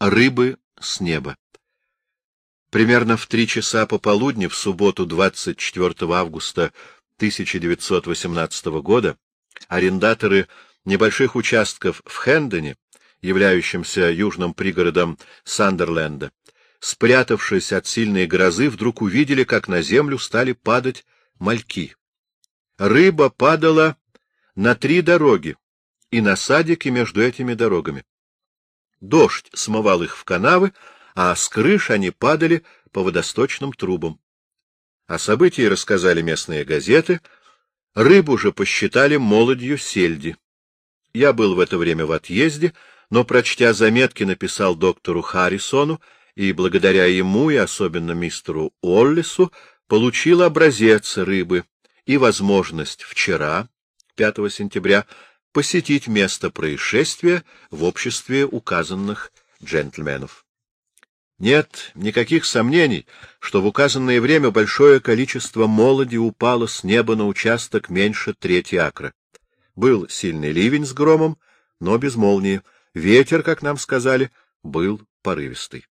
Рыбы с неба. Примерно в три часа пополудни в субботу 24 августа 1918 года арендаторы небольших участков в Хендоне, являющемся южным пригородом Сандерленда, спрятавшись от сильной грозы, вдруг увидели, как на землю стали падать мальки. Рыба падала на три дороги и на садики между этими дорогами. Дождь смывал их в канавы, а с крыш они падали по водосточным трубам. О событии рассказали местные газеты, рыбу же посчитали молодью сельди. Я был в это время в отъезде, но, прочтя заметки, написал доктору Харрисону, и благодаря ему, и особенно мистеру Оллису, получил образец рыбы и возможность вчера, 5 сентября, посетить место происшествия в обществе указанных джентльменов. Нет никаких сомнений, что в указанное время большое количество молоди упало с неба на участок меньше трети акра. Был сильный ливень с громом, но без молнии. Ветер, как нам сказали, был порывистый.